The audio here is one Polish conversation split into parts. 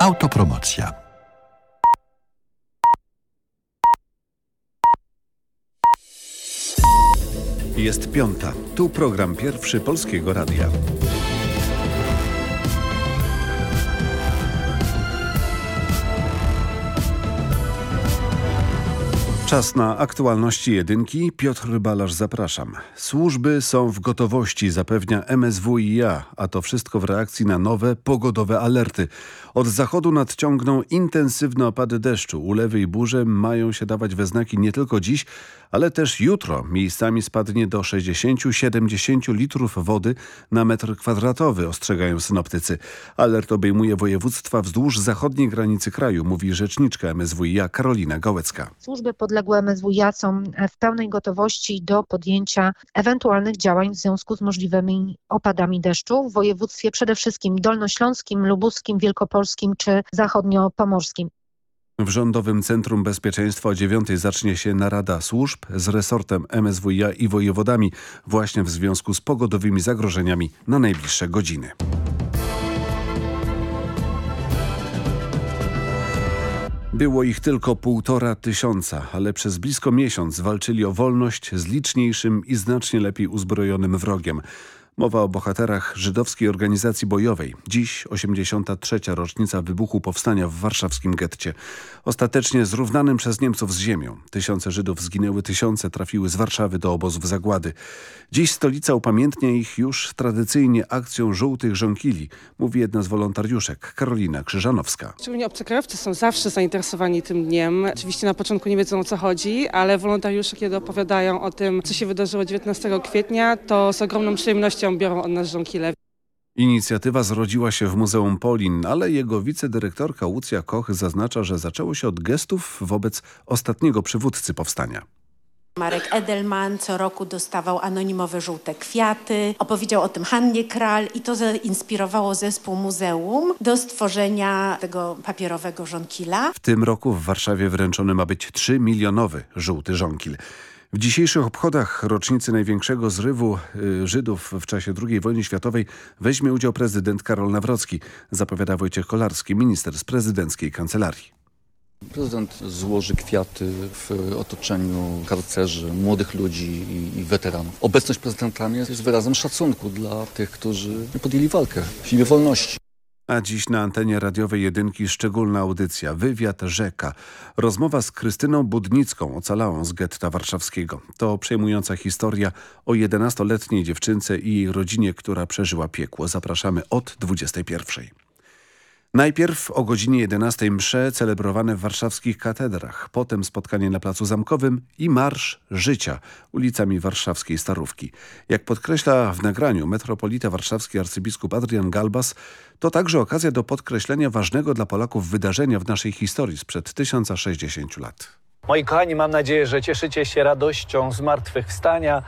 Autopromocja. Jest piąta. Tu program pierwszy Polskiego Radia. Czas na aktualności jedynki. Piotr Balasz, zapraszam. Służby są w gotowości, zapewnia MSWiA, a to wszystko w reakcji na nowe pogodowe alerty. Od zachodu nadciągną intensywne opady deszczu. Ulewy i burze mają się dawać we znaki nie tylko dziś, ale też jutro. Miejscami spadnie do 60-70 litrów wody na metr kwadratowy, ostrzegają synoptycy. Alert obejmuje województwa wzdłuż zachodniej granicy kraju, mówi rzeczniczka MSWiA Karolina Gałecka. Służby podległe MSWiA są w pełnej gotowości do podjęcia ewentualnych działań w związku z możliwymi opadami deszczu w województwie przede wszystkim dolnośląskim, lubuskim, wielkopolskim czy zachodniopomorskim. W Rządowym Centrum Bezpieczeństwa o 9 zacznie się narada służb z resortem MSWiA i wojewodami właśnie w związku z pogodowymi zagrożeniami na najbliższe godziny. Było ich tylko półtora tysiąca, ale przez blisko miesiąc walczyli o wolność z liczniejszym i znacznie lepiej uzbrojonym wrogiem. Mowa o bohaterach żydowskiej organizacji bojowej. Dziś 83. rocznica wybuchu powstania w warszawskim getcie. Ostatecznie zrównanym przez Niemców z ziemią. Tysiące Żydów zginęły, tysiące trafiły z Warszawy do obozów zagłady. Dziś stolica upamiętnia ich już tradycyjnie akcją żółtych żonkili, mówi jedna z wolontariuszek, Karolina Krzyżanowska. Szczególnie obcokrajowcy są zawsze zainteresowani tym dniem. Oczywiście na początku nie wiedzą o co chodzi, ale wolontariusze kiedy opowiadają o tym, co się wydarzyło 19 kwietnia, to z ogromną przyjemnością biorą od nas żonkile. Inicjatywa zrodziła się w Muzeum Polin, ale jego wicedyrektorka Łucja Koch zaznacza, że zaczęło się od gestów wobec ostatniego przywódcy powstania. Marek Edelman co roku dostawał anonimowe żółte kwiaty. Opowiedział o tym Hannie Kral i to zainspirowało zespół muzeum do stworzenia tego papierowego żonkila. W tym roku w Warszawie wręczony ma być 3 milionowy żółty żonkil. W dzisiejszych obchodach rocznicy największego zrywu y, Żydów w czasie II wojny światowej weźmie udział prezydent Karol Nawrocki, zapowiada Wojciech Kolarski, minister z prezydenckiej kancelarii. Prezydent złoży kwiaty w otoczeniu karcerzy, młodych ludzi i, i weteranów. Obecność prezydenta jest wyrazem szacunku dla tych, którzy podjęli walkę w imię wolności. A dziś na antenie radiowej jedynki szczególna audycja Wywiad Rzeka. Rozmowa z Krystyną Budnicką, ocalałą z getta warszawskiego. To przejmująca historia o 11-letniej dziewczynce i jej rodzinie, która przeżyła piekło. Zapraszamy od 21. Najpierw o godzinie 11 msze celebrowane w warszawskich katedrach, potem spotkanie na Placu Zamkowym i Marsz Życia ulicami warszawskiej Starówki. Jak podkreśla w nagraniu metropolita warszawski arcybiskup Adrian Galbas, to także okazja do podkreślenia ważnego dla Polaków wydarzenia w naszej historii sprzed 1060 lat. Moi kochani, mam nadzieję, że cieszycie się radością zmartwychwstania,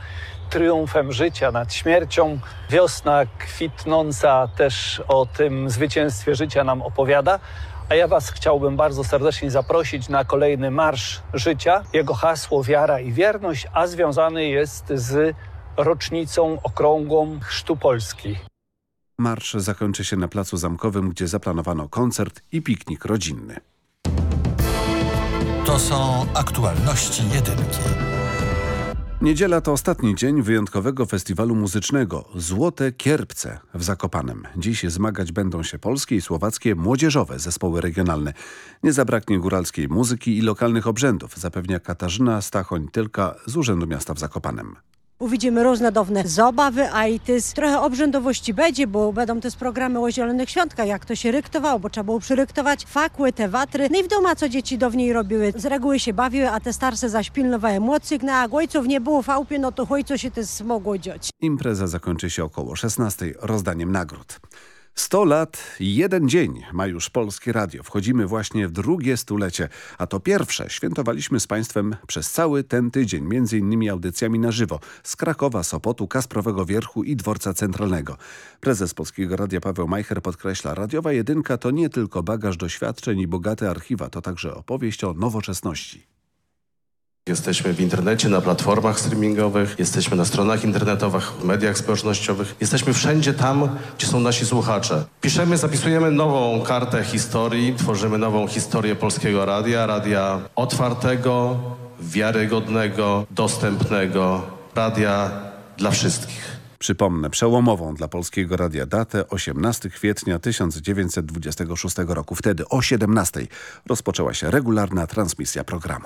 triumfem życia nad śmiercią. Wiosna kwitnąca też o tym zwycięstwie życia nam opowiada. A ja Was chciałbym bardzo serdecznie zaprosić na kolejny Marsz Życia. Jego hasło wiara i wierność, a związany jest z rocznicą okrągłą Chrztu Polski. Marsz zakończy się na Placu Zamkowym, gdzie zaplanowano koncert i piknik rodzinny. To są aktualności jedynki. Niedziela to ostatni dzień wyjątkowego festiwalu muzycznego Złote Kierpce w Zakopanem. Dziś zmagać będą się polskie i słowackie młodzieżowe zespoły regionalne. Nie zabraknie góralskiej muzyki i lokalnych obrzędów, zapewnia Katarzyna Stachoń-Tylka z Urzędu Miasta w Zakopanem. Uwidzimy różnodawne zabawy, a i też trochę obrzędowości będzie, bo będą też programy o Zielonych Świątkach, jak to się ryktowało, bo trzeba było przyryktować fakły, te watry. No i w domu, co dzieci dawniej robiły, z reguły się bawiły, a te starsze zaś pilnowały młodszych, no ojców nie było w no to ojco się też mogło dziać. Impreza zakończy się około 16 rozdaniem nagród. 100 lat jeden dzień ma już Polskie Radio. Wchodzimy właśnie w drugie stulecie, a to pierwsze świętowaliśmy z Państwem przez cały ten tydzień, między innymi audycjami na żywo z Krakowa, Sopotu, Kasprowego Wierchu i Dworca Centralnego. Prezes Polskiego Radia Paweł Majcher podkreśla, radiowa jedynka to nie tylko bagaż doświadczeń i bogate archiwa, to także opowieść o nowoczesności. Jesteśmy w internecie, na platformach streamingowych, jesteśmy na stronach internetowych, w mediach społecznościowych. Jesteśmy wszędzie tam, gdzie są nasi słuchacze. Piszemy, zapisujemy nową kartę historii, tworzymy nową historię Polskiego Radia, radia otwartego, wiarygodnego, dostępnego, radia dla wszystkich. Przypomnę, przełomową dla Polskiego Radia datę 18 kwietnia 1926 roku. Wtedy o 17 rozpoczęła się regularna transmisja programu.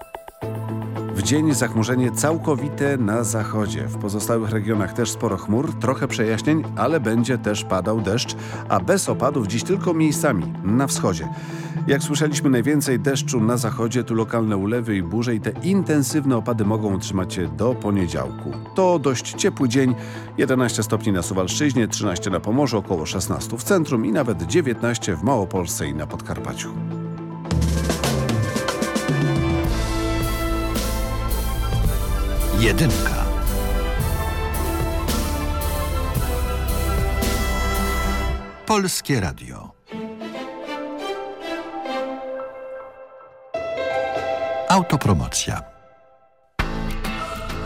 W dzień zachmurzenie całkowite na zachodzie. W pozostałych regionach też sporo chmur, trochę przejaśnień, ale będzie też padał deszcz, a bez opadów dziś tylko miejscami na wschodzie. Jak słyszeliśmy, najwięcej deszczu na zachodzie, tu lokalne ulewy i burze i te intensywne opady mogą utrzymać się do poniedziałku. To dość ciepły dzień, 11 stopni na Suwalszczyźnie, 13 na Pomorzu, około 16 w centrum i nawet 19 w Małopolsce i na Podkarpaciu. Jedynka. Polskie Radio. Autopromocja.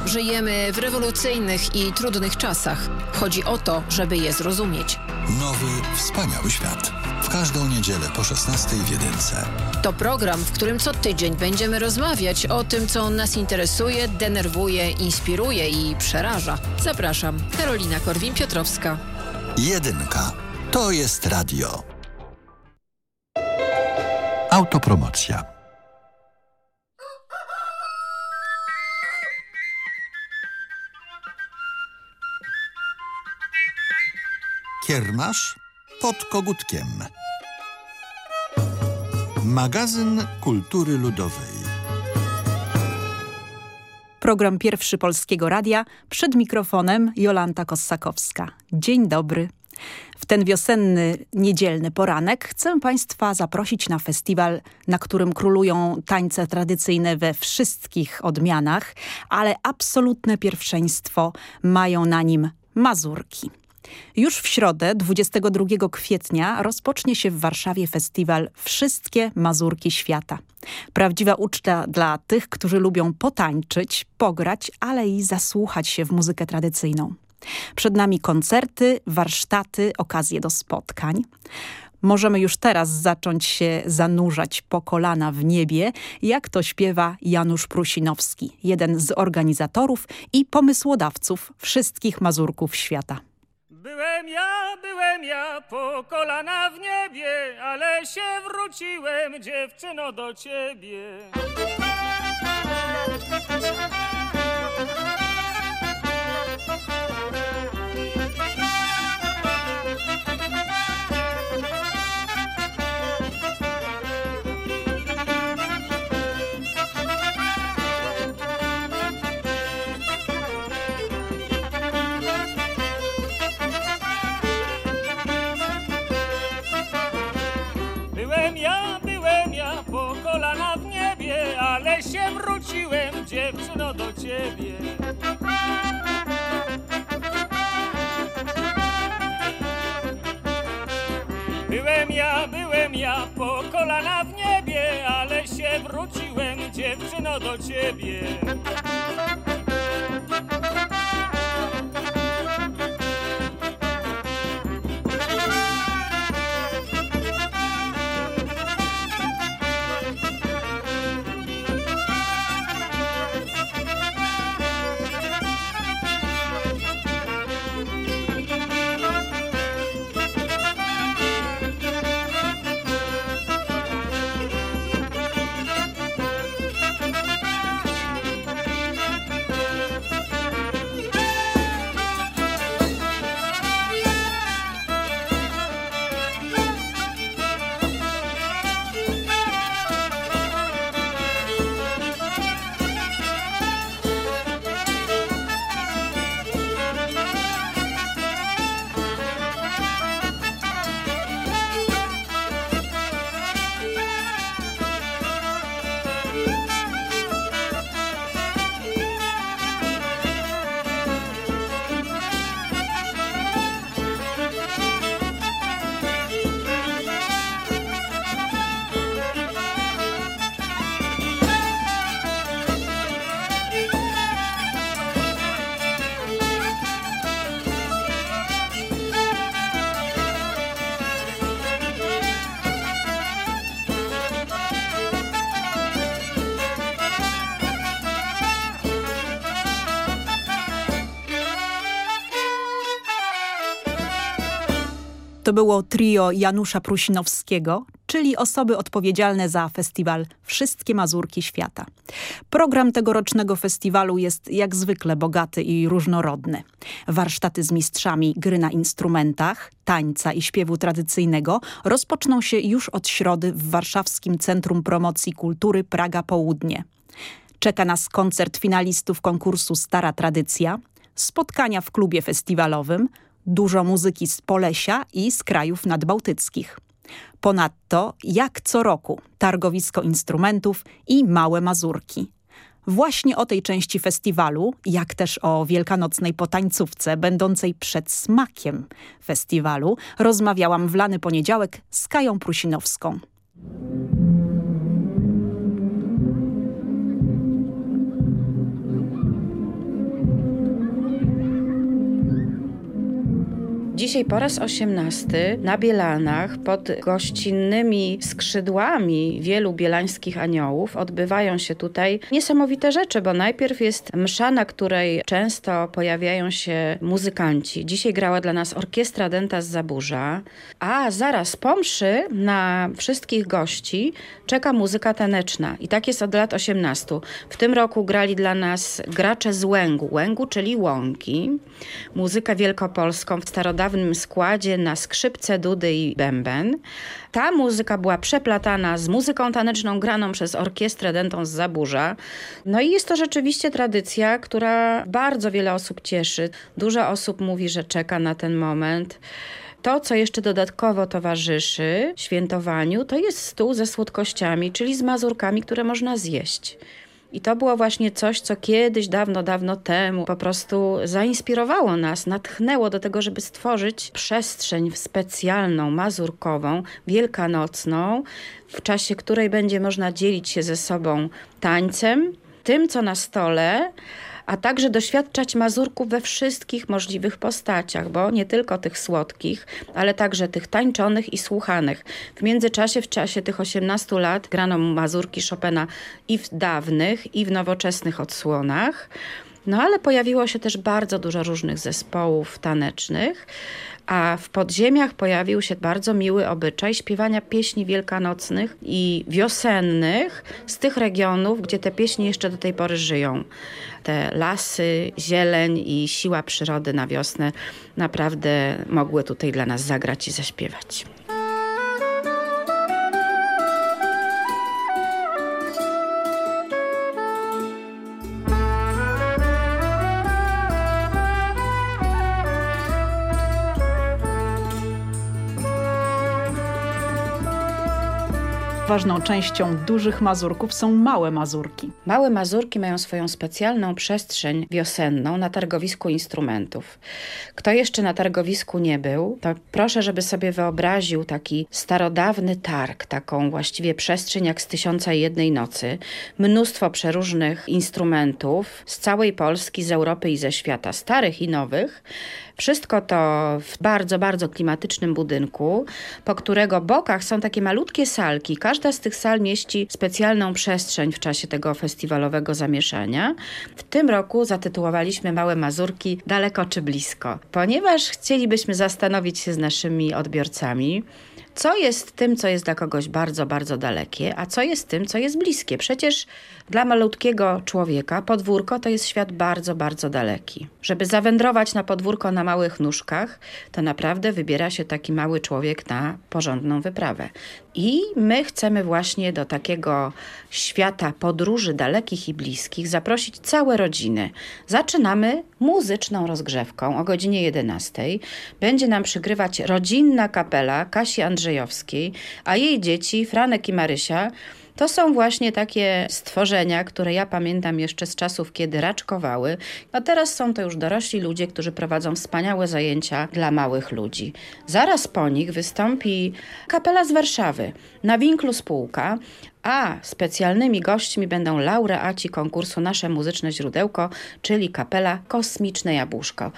Żyjemy w rewolucyjnych i trudnych czasach. Chodzi o to, żeby je zrozumieć. Nowy, wspaniały świat. W każdą niedzielę po 16 w Jedynce. To program, w którym co tydzień będziemy rozmawiać o tym, co nas interesuje, denerwuje, inspiruje i przeraża. Zapraszam, Karolina Korwin-Piotrowska. Jedynka. To jest radio. Autopromocja. Kiermasz pod kogutkiem. Magazyn Kultury Ludowej. Program pierwszy Polskiego Radia. Przed mikrofonem Jolanta Kossakowska. Dzień dobry. W ten wiosenny, niedzielny poranek chcę Państwa zaprosić na festiwal, na którym królują tańce tradycyjne we wszystkich odmianach, ale absolutne pierwszeństwo mają na nim Mazurki. Już w środę, 22 kwietnia, rozpocznie się w Warszawie festiwal Wszystkie Mazurki Świata. Prawdziwa uczta dla tych, którzy lubią potańczyć, pograć, ale i zasłuchać się w muzykę tradycyjną. Przed nami koncerty, warsztaty, okazje do spotkań. Możemy już teraz zacząć się zanurzać po kolana w niebie, jak to śpiewa Janusz Prusinowski, jeden z organizatorów i pomysłodawców wszystkich Mazurków świata. Byłem ja, byłem ja po kolana w niebie, ale się wróciłem, dziewczyno, do ciebie. Się wróciłem, dziewczyno, do ciebie. Byłem ja, byłem ja po kolana w niebie, ale się wróciłem, dziewczyno, do ciebie. To było trio Janusza Prusinowskiego, czyli osoby odpowiedzialne za festiwal Wszystkie Mazurki Świata. Program tegorocznego festiwalu jest jak zwykle bogaty i różnorodny. Warsztaty z mistrzami gry na instrumentach, tańca i śpiewu tradycyjnego rozpoczną się już od środy w Warszawskim Centrum Promocji Kultury Praga Południe. Czeka nas koncert finalistów konkursu Stara Tradycja, spotkania w klubie festiwalowym, dużo muzyki z Polesia i z krajów nadbałtyckich. Ponadto, jak co roku, targowisko instrumentów i małe mazurki. Właśnie o tej części festiwalu, jak też o wielkanocnej potańcówce będącej przed smakiem festiwalu, rozmawiałam w lany poniedziałek z Kają Prusinowską. Dzisiaj po raz osiemnasty na Bielanach pod gościnnymi skrzydłami wielu bielańskich aniołów odbywają się tutaj niesamowite rzeczy, bo najpierw jest msza, na której często pojawiają się muzykanci. Dzisiaj grała dla nas orkiestra Denta z Zaburza, a zaraz po mszy na wszystkich gości czeka muzyka taneczna i tak jest od lat 18. W tym roku grali dla nas gracze z Łęgu, Łęgu czyli Łąki, muzykę wielkopolską w dawnym składzie na skrzypce, dudy i bęben. Ta muzyka była przeplatana z muzyką taneczną graną przez orkiestrę dentą z Zaburza. No i jest to rzeczywiście tradycja, która bardzo wiele osób cieszy. Dużo osób mówi, że czeka na ten moment. To, co jeszcze dodatkowo towarzyszy świętowaniu, to jest stół ze słodkościami, czyli z mazurkami, które można zjeść. I to było właśnie coś, co kiedyś, dawno, dawno temu po prostu zainspirowało nas, natchnęło do tego, żeby stworzyć przestrzeń specjalną, mazurkową, wielkanocną, w czasie której będzie można dzielić się ze sobą tańcem, tym, co na stole, a także doświadczać mazurków we wszystkich możliwych postaciach, bo nie tylko tych słodkich, ale także tych tańczonych i słuchanych. W międzyczasie, w czasie tych 18 lat grano mazurki Chopina i w dawnych, i w nowoczesnych odsłonach. No ale pojawiło się też bardzo dużo różnych zespołów tanecznych, a w podziemiach pojawił się bardzo miły obyczaj śpiewania pieśni wielkanocnych i wiosennych z tych regionów, gdzie te pieśni jeszcze do tej pory żyją. Te lasy, zieleń i siła przyrody na wiosnę naprawdę mogły tutaj dla nas zagrać i zaśpiewać. Ważną częścią dużych mazurków są małe mazurki. Małe mazurki mają swoją specjalną przestrzeń wiosenną na targowisku instrumentów. Kto jeszcze na targowisku nie był, to proszę, żeby sobie wyobraził taki starodawny targ, taką właściwie przestrzeń jak z Tysiąca Jednej Nocy. Mnóstwo przeróżnych instrumentów z całej Polski, z Europy i ze świata, starych i nowych. Wszystko to w bardzo, bardzo klimatycznym budynku, po którego bokach są takie malutkie salki. Każda z tych sal mieści specjalną przestrzeń w czasie tego festiwalowego zamieszania. W tym roku zatytułowaliśmy Małe Mazurki daleko czy blisko, ponieważ chcielibyśmy zastanowić się z naszymi odbiorcami, co jest tym, co jest dla kogoś bardzo, bardzo dalekie, a co jest tym, co jest bliskie. Przecież dla malutkiego człowieka podwórko to jest świat bardzo, bardzo daleki. Żeby zawędrować na podwórko na małych nóżkach, to naprawdę wybiera się taki mały człowiek na porządną wyprawę. I my chcemy właśnie do takiego świata podróży dalekich i bliskich zaprosić całe rodziny. Zaczynamy muzyczną rozgrzewką o godzinie 11. Będzie nam przygrywać rodzinna kapela Kasi Andrzejowskiej, a jej dzieci Franek i Marysia to są właśnie takie stworzenia, które ja pamiętam jeszcze z czasów, kiedy raczkowały, a teraz są to już dorośli ludzie, którzy prowadzą wspaniałe zajęcia dla małych ludzi. Zaraz po nich wystąpi kapela z Warszawy na winklu spółka, a specjalnymi gośćmi będą laureaci konkursu Nasze Muzyczne Źródełko, czyli kapela Kosmiczne Jabłuszko.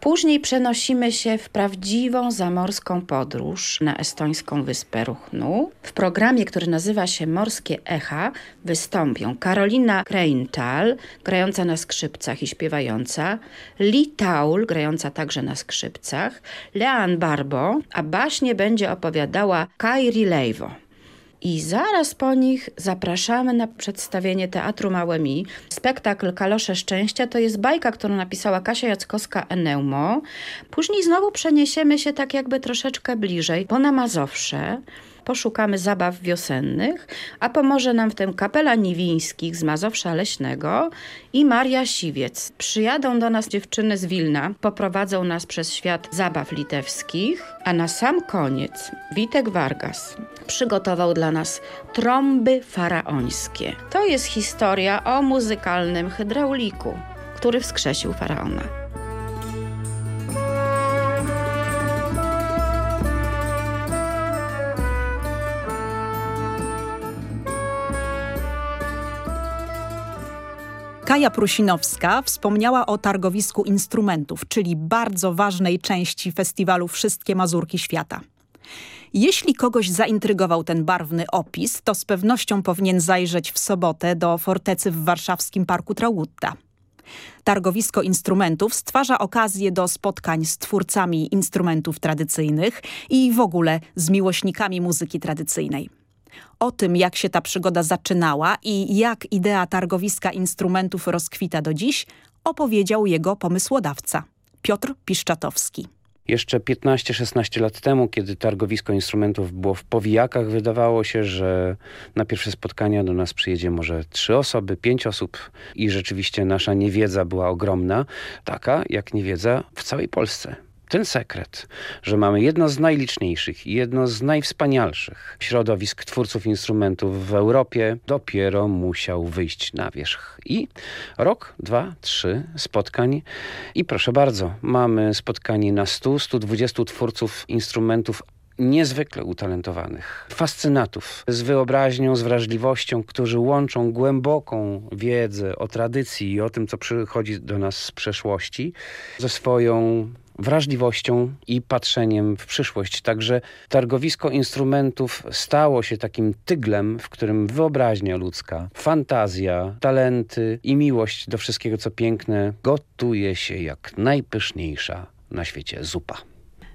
Później przenosimy się w prawdziwą zamorską podróż na estońską wyspę Ruchnu. W programie, który nazywa się Morskie Echa wystąpią Karolina Kreintal, grająca na skrzypcach i śpiewająca, Lee Taul, grająca także na skrzypcach, Leanne Barbo, a baśnie będzie opowiadała Kairi Leivo. I zaraz po nich zapraszamy na przedstawienie Teatru Małe Mi. Spektakl Kalosze Szczęścia to jest bajka, którą napisała Kasia Jackowska-Eneumo. Później znowu przeniesiemy się tak jakby troszeczkę bliżej, bo na Mazowsze poszukamy zabaw wiosennych, a pomoże nam w tym kapela Niwińskich z Mazowsza Leśnego i Maria Siwiec. Przyjadą do nas dziewczyny z Wilna, poprowadzą nas przez świat zabaw litewskich, a na sam koniec Witek Vargas przygotował dla nas trąby faraońskie. To jest historia o muzykalnym hydrauliku, który wskrzesił faraona. Kaja Prusinowska wspomniała o targowisku instrumentów, czyli bardzo ważnej części festiwalu Wszystkie Mazurki Świata. Jeśli kogoś zaintrygował ten barwny opis, to z pewnością powinien zajrzeć w sobotę do fortecy w warszawskim Parku Traugutta. Targowisko instrumentów stwarza okazję do spotkań z twórcami instrumentów tradycyjnych i w ogóle z miłośnikami muzyki tradycyjnej. O tym, jak się ta przygoda zaczynała i jak idea targowiska instrumentów rozkwita do dziś, opowiedział jego pomysłodawca, Piotr Piszczatowski. Jeszcze 15-16 lat temu, kiedy targowisko instrumentów było w powijakach, wydawało się, że na pierwsze spotkania do nas przyjedzie może trzy osoby, pięć osób i rzeczywiście nasza niewiedza była ogromna, taka jak niewiedza w całej Polsce ten sekret, że mamy jedno z najliczniejszych i jedno z najwspanialszych środowisk twórców instrumentów w Europie, dopiero musiał wyjść na wierzch. I rok, dwa, trzy spotkań i proszę bardzo, mamy spotkanie na 100-120 twórców instrumentów niezwykle utalentowanych, fascynatów z wyobraźnią, z wrażliwością, którzy łączą głęboką wiedzę o tradycji i o tym, co przychodzi do nas z przeszłości, ze swoją wrażliwością i patrzeniem w przyszłość. Także targowisko instrumentów stało się takim tyglem, w którym wyobraźnia ludzka, fantazja, talenty i miłość do wszystkiego, co piękne, gotuje się jak najpyszniejsza na świecie zupa.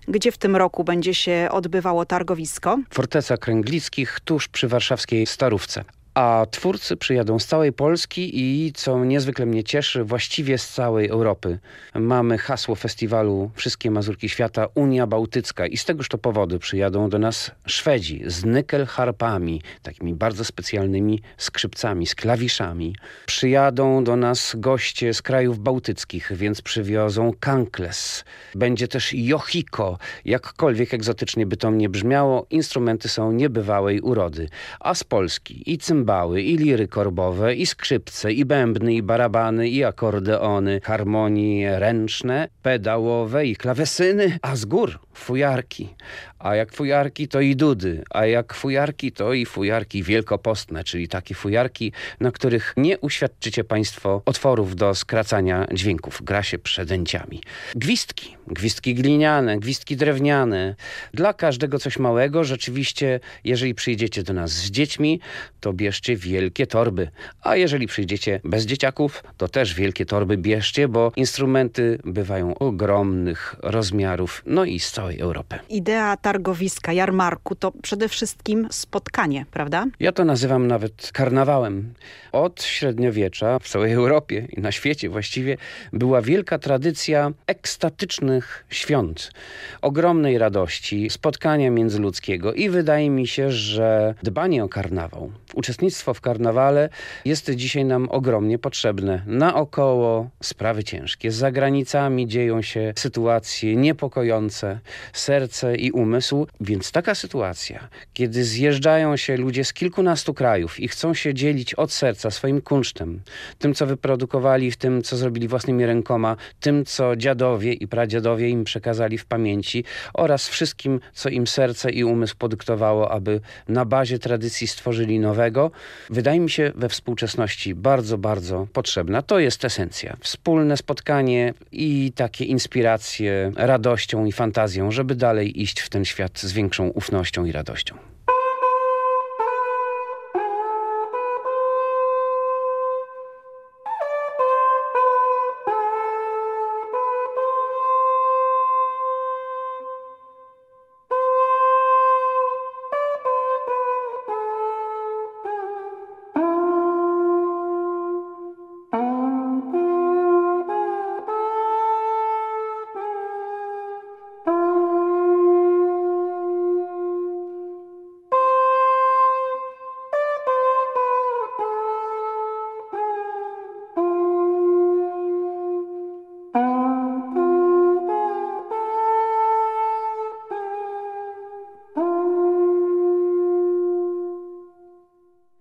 Gdzie w tym roku będzie się odbywało targowisko? Forteca Kręglickich tuż przy warszawskiej Starówce a twórcy przyjadą z całej Polski i co niezwykle mnie cieszy, właściwie z całej Europy. Mamy hasło festiwalu Wszystkie Mazurki Świata Unia Bałtycka i z tegoż to powodu przyjadą do nas Szwedzi z nykelharpami, takimi bardzo specjalnymi skrzypcami, z klawiszami. Przyjadą do nas goście z krajów bałtyckich, więc przywiozą kankles. Będzie też johiko, jakkolwiek egzotycznie by to nie brzmiało, instrumenty są niebywałej urody. A z Polski i cymbał cymbały, i liry korbowe, i skrzypce, i bębny, i barabany, i akordeony, harmonie ręczne, pedałowe i klawesyny, a z gór fujarki. A jak fujarki, to i dudy, a jak fujarki, to i fujarki wielkopostne, czyli takie fujarki, na których nie uświadczycie Państwo otworów do skracania dźwięków. Gra się przedęciami. Gwizdki, gwizdki gliniane, gwizdki drewniane. Dla każdego coś małego. Rzeczywiście, jeżeli przyjdziecie do nas z dziećmi, to bierzcie wielkie torby. A jeżeli przyjdziecie bez dzieciaków, to też wielkie torby bierzcie, bo instrumenty bywają ogromnych rozmiarów, no i z całej Europy. Idea targowiska, jarmarku to przede wszystkim spotkanie, prawda? Ja to nazywam nawet karnawałem. Od średniowiecza w całej Europie i na świecie właściwie była wielka tradycja ekstatycznych świąt. Ogromnej radości, spotkania międzyludzkiego i wydaje mi się, że dbanie o karnawał, uczestnictwo w karnawale jest dzisiaj nam ogromnie potrzebne. Naokoło sprawy ciężkie. Za granicami dzieją się sytuacje niepokojące, serce i umysł, więc taka sytuacja, kiedy zjeżdżają się ludzie z kilkunastu krajów i chcą się dzielić od serca swoim kunsztem, tym co wyprodukowali, tym co zrobili własnymi rękoma, tym co dziadowie i pradziadowie im przekazali w pamięci oraz wszystkim co im serce i umysł podyktowało, aby na bazie tradycji stworzyli nowego, wydaje mi się we współczesności bardzo, bardzo potrzebna. To jest esencja. Wspólne spotkanie i takie inspiracje radością i fantazją, żeby dalej iść w ten świat z większą ufnością i radością.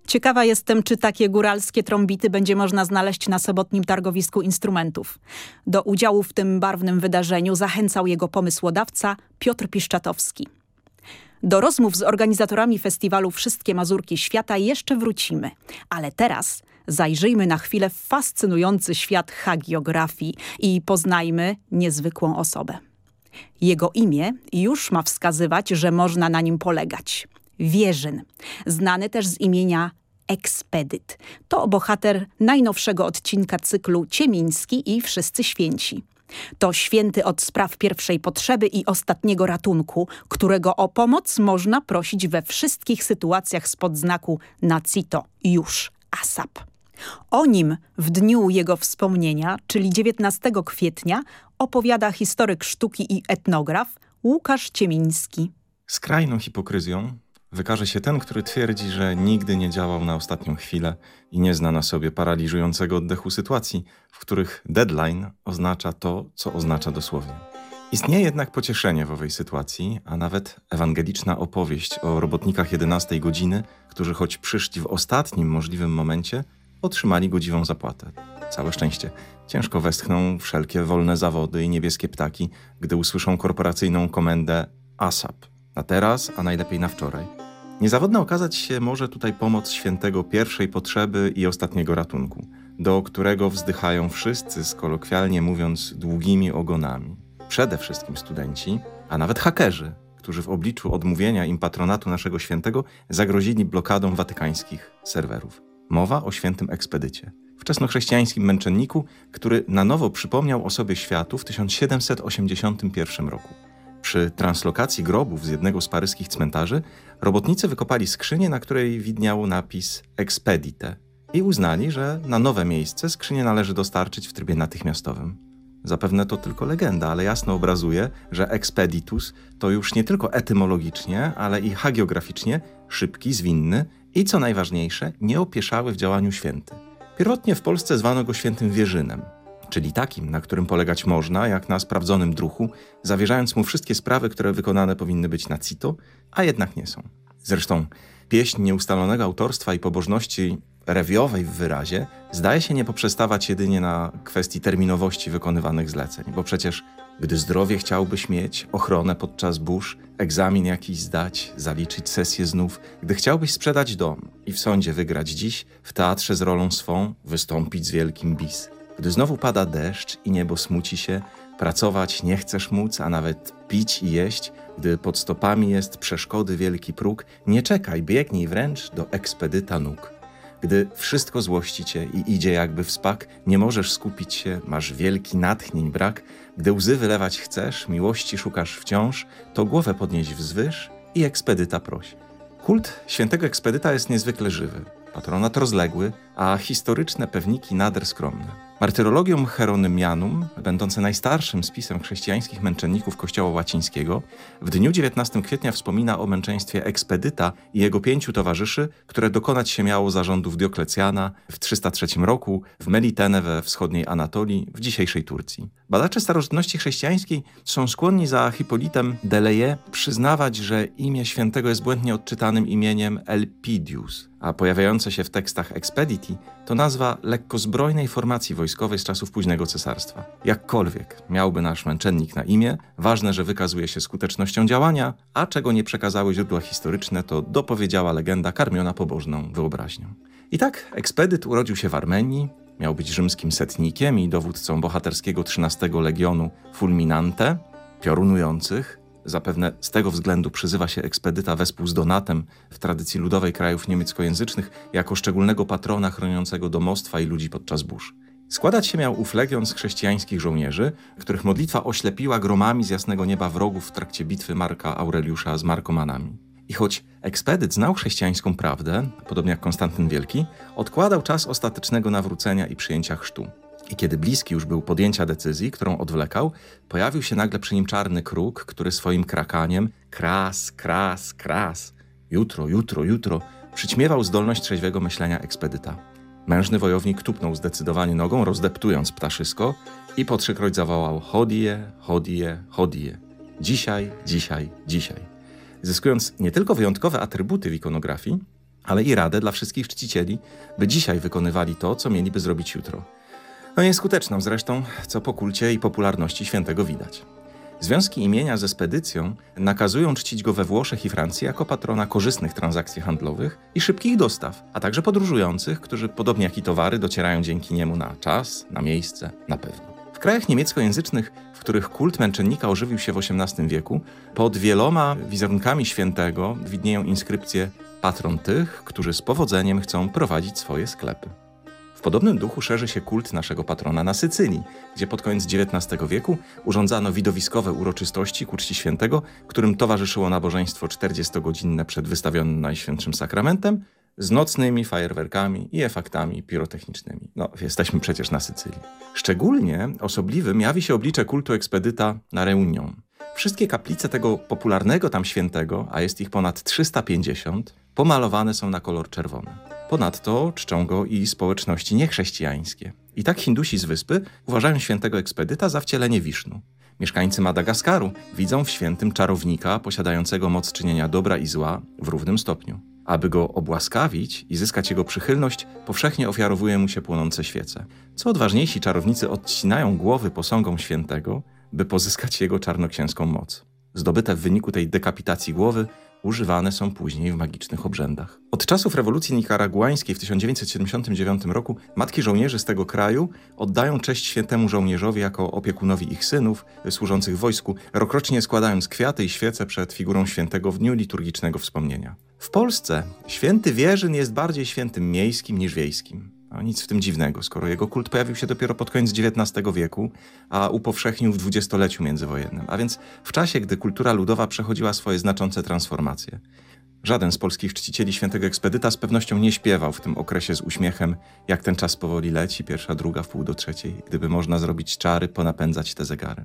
Ciekawa jestem, czy takie góralskie trąbity będzie można znaleźć na sobotnim targowisku instrumentów. Do udziału w tym barwnym wydarzeniu zachęcał jego pomysłodawca Piotr Piszczatowski. Do rozmów z organizatorami festiwalu Wszystkie Mazurki Świata jeszcze wrócimy, ale teraz zajrzyjmy na chwilę w fascynujący świat hagiografii i poznajmy niezwykłą osobę. Jego imię już ma wskazywać, że można na nim polegać. Wierzyn, znany też z imienia Ekspedyt. To bohater najnowszego odcinka cyklu Ciemiński i Wszyscy Święci. To święty od spraw pierwszej potrzeby i ostatniego ratunku, którego o pomoc można prosić we wszystkich sytuacjach spod znaku nacito już ASAP. O nim w dniu jego wspomnienia, czyli 19 kwietnia, opowiada historyk sztuki i etnograf Łukasz Ciemiński. Skrajną hipokryzją wykaże się ten, który twierdzi, że nigdy nie działał na ostatnią chwilę i nie zna na sobie paraliżującego oddechu sytuacji, w których deadline oznacza to, co oznacza dosłownie. Istnieje jednak pocieszenie w owej sytuacji, a nawet ewangeliczna opowieść o robotnikach 11 godziny, którzy choć przyszli w ostatnim możliwym momencie, otrzymali godziwą zapłatę. Całe szczęście. Ciężko westchną wszelkie wolne zawody i niebieskie ptaki, gdy usłyszą korporacyjną komendę ASAP. Na teraz, a najlepiej na wczoraj. Niezawodna okazać się może tutaj pomoc świętego pierwszej potrzeby i ostatniego ratunku, do którego wzdychają wszyscy, kolokwialnie mówiąc, długimi ogonami. Przede wszystkim studenci, a nawet hakerzy, którzy w obliczu odmówienia im patronatu naszego świętego zagrozili blokadą watykańskich serwerów. Mowa o świętym ekspedycie, wczesnochrześcijańskim męczenniku, który na nowo przypomniał o sobie światu w 1781 roku. Przy translokacji grobów z jednego z paryskich cmentarzy robotnicy wykopali skrzynię, na której widniał napis Expedite i uznali, że na nowe miejsce skrzynię należy dostarczyć w trybie natychmiastowym. Zapewne to tylko legenda, ale jasno obrazuje, że expeditus to już nie tylko etymologicznie, ale i hagiograficznie szybki, zwinny i co najważniejsze, nieopieszały w działaniu święty. Pierwotnie w Polsce zwano go świętym Wierzynem, czyli takim, na którym polegać można, jak na sprawdzonym druhu, zawierzając mu wszystkie sprawy, które wykonane powinny być na cito, a jednak nie są. Zresztą pieśń nieustalonego autorstwa i pobożności rewiowej w wyrazie zdaje się nie poprzestawać jedynie na kwestii terminowości wykonywanych zleceń, bo przecież gdy zdrowie chciałbyś mieć, ochronę podczas burz, egzamin jakiś zdać, zaliczyć sesję znów, gdy chciałbyś sprzedać dom i w sądzie wygrać dziś, w teatrze z rolą swą wystąpić z wielkim bis. Gdy znowu pada deszcz i niebo smuci się, pracować nie chcesz móc, a nawet pić i jeść, gdy pod stopami jest przeszkody wielki próg, nie czekaj, biegnij wręcz do ekspedyta nóg. Gdy wszystko złości cię i idzie jakby w spak, nie możesz skupić się, masz wielki natchnień brak, gdy łzy wylewać chcesz, miłości szukasz wciąż, to głowę podnieś wzwyż i ekspedyta proś. Kult świętego ekspedyta jest niezwykle żywy, patronat rozległy, a historyczne pewniki nader skromne. Martyrologium Hieronymianum, będące najstarszym spisem chrześcijańskich męczenników Kościoła Łacińskiego, w dniu 19 kwietnia wspomina o męczeństwie Ekspedyta i jego pięciu towarzyszy, które dokonać się miało zarządów Dioklecjana w 303 roku w Melitene we wschodniej Anatolii, w dzisiejszej Turcji. Badacze starożytności chrześcijańskiej są skłonni za Hipolitem Deleje przyznawać, że imię świętego jest błędnie odczytanym imieniem Elpidius, a pojawiające się w tekstach Expediti to nazwa lekkozbrojnej formacji wojskowej z czasów późnego cesarstwa. Jakkolwiek miałby nasz męczennik na imię, ważne, że wykazuje się skutecznością działania, a czego nie przekazały źródła historyczne, to dopowiedziała legenda karmiona pobożną wyobraźnią. I tak ekspedyt urodził się w Armenii, miał być rzymskim setnikiem i dowódcą bohaterskiego 13 Legionu Fulminante, piorunujących. Zapewne z tego względu przyzywa się ekspedyta wespół z Donatem w tradycji ludowej krajów niemieckojęzycznych jako szczególnego patrona chroniącego domostwa i ludzi podczas burz. Składać się miał ów legion z chrześcijańskich żołnierzy, których modlitwa oślepiła gromami z jasnego nieba wrogów w trakcie bitwy Marka Aureliusza z Markomanami. I choć ekspedyt znał chrześcijańską prawdę, podobnie jak Konstantyn Wielki, odkładał czas ostatecznego nawrócenia i przyjęcia chrztu. I kiedy bliski już był podjęcia decyzji, którą odwlekał, pojawił się nagle przy nim czarny kruk, który swoim krakaniem kras, kras, kras, jutro, jutro, jutro, przyćmiewał zdolność trzeźwego myślenia ekspedyta. Mężny wojownik tupnął zdecydowanie nogą, rozdeptując ptaszysko i po trzykroć zawołał hodie, hodie, hodie. Dzisiaj, dzisiaj, dzisiaj. Zyskując nie tylko wyjątkowe atrybuty w ikonografii, ale i radę dla wszystkich czcicieli, by dzisiaj wykonywali to, co mieliby zrobić jutro – no nieskuteczną zresztą, co po kulcie i popularności świętego widać. Związki imienia ze spedycją nakazują czcić go we Włoszech i Francji jako patrona korzystnych transakcji handlowych i szybkich dostaw, a także podróżujących, którzy podobnie jak i towary docierają dzięki niemu na czas, na miejsce, na pewno. W krajach niemieckojęzycznych, w których kult męczennika ożywił się w XVIII wieku, pod wieloma wizerunkami świętego widnieją inskrypcje patron tych, którzy z powodzeniem chcą prowadzić swoje sklepy. W podobnym duchu szerzy się kult naszego patrona na Sycylii, gdzie pod koniec XIX wieku urządzano widowiskowe uroczystości ku czci świętego, którym towarzyszyło nabożeństwo 40-godzinne przed wystawionym Najświętszym Sakramentem, z nocnymi fajerwerkami i efektami pirotechnicznymi. No, jesteśmy przecież na Sycylii. Szczególnie osobliwym jawi się oblicze kultu ekspedyta na Reunion. Wszystkie kaplice tego popularnego tam świętego, a jest ich ponad 350, pomalowane są na kolor czerwony. Ponadto czczą go i społeczności niechrześcijańskie. I tak Hindusi z wyspy uważają świętego ekspedyta za wcielenie Wisznu. Mieszkańcy Madagaskaru widzą w świętym czarownika posiadającego moc czynienia dobra i zła w równym stopniu. Aby go obłaskawić i zyskać jego przychylność, powszechnie ofiarowuje mu się płonące świece. Co odważniejsi czarownicy odcinają głowy posągom świętego, by pozyskać jego czarnoksięską moc. Zdobyte w wyniku tej dekapitacji głowy używane są później w magicznych obrzędach. Od czasów rewolucji nikaraguańskiej w 1979 roku matki żołnierzy z tego kraju oddają cześć świętemu żołnierzowi jako opiekunowi ich synów służących w wojsku, rokrocznie składając kwiaty i świece przed figurą świętego w dniu liturgicznego wspomnienia. W Polsce święty Wierzyn jest bardziej świętym miejskim niż wiejskim. No, nic w tym dziwnego, skoro jego kult pojawił się dopiero pod koniec XIX wieku, a upowszechnił w dwudziestoleciu międzywojennym, a więc w czasie, gdy kultura ludowa przechodziła swoje znaczące transformacje. Żaden z polskich czcicieli świętego ekspedyta z pewnością nie śpiewał w tym okresie z uśmiechem, jak ten czas powoli leci, pierwsza, druga, w pół do trzeciej, gdyby można zrobić czary, ponapędzać te zegary.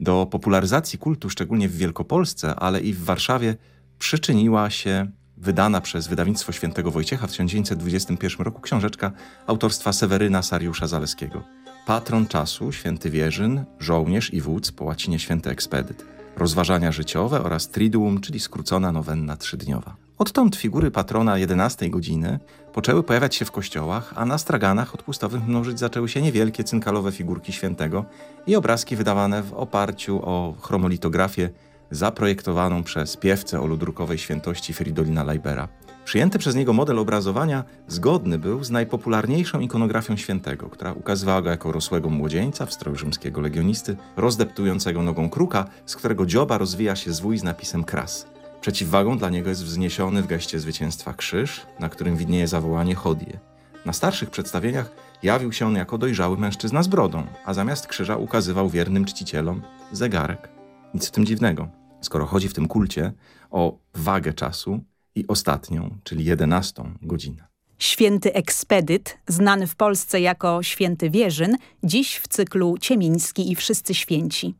Do popularyzacji kultu, szczególnie w Wielkopolsce, ale i w Warszawie, przyczyniła się wydana przez wydawnictwo świętego Wojciecha w 1921 roku książeczka autorstwa Seweryna Sariusza Zaleskiego. Patron czasu, święty Wierzyn, żołnierz i wódz, po łacinie święty ekspedyt. Rozważania życiowe oraz triduum, czyli skrócona nowenna trzydniowa. Odtąd figury patrona 11 godziny poczęły pojawiać się w kościołach, a na straganach odpustowych mnożyć zaczęły się niewielkie cynkalowe figurki świętego i obrazki wydawane w oparciu o chromolitografię zaprojektowaną przez piewcę o ludrukowej świętości Fridolina Leibera. Przyjęty przez niego model obrazowania zgodny był z najpopularniejszą ikonografią świętego, która ukazywała go jako rosłego młodzieńca w stroju rzymskiego legionisty, rozdeptującego nogą kruka, z którego dzioba rozwija się zwój z napisem kras. Przeciwwagą dla niego jest wzniesiony w geście zwycięstwa krzyż, na którym widnieje zawołanie hodie. Na starszych przedstawieniach jawił się on jako dojrzały mężczyzna z brodą, a zamiast krzyża ukazywał wiernym czcicielom zegarek. Nic w tym dziwnego skoro chodzi w tym kulcie o wagę czasu i ostatnią, czyli jedenastą godzinę. Święty Ekspedyt, znany w Polsce jako Święty Wierzyn, dziś w cyklu Ciemiński i Wszyscy Święci.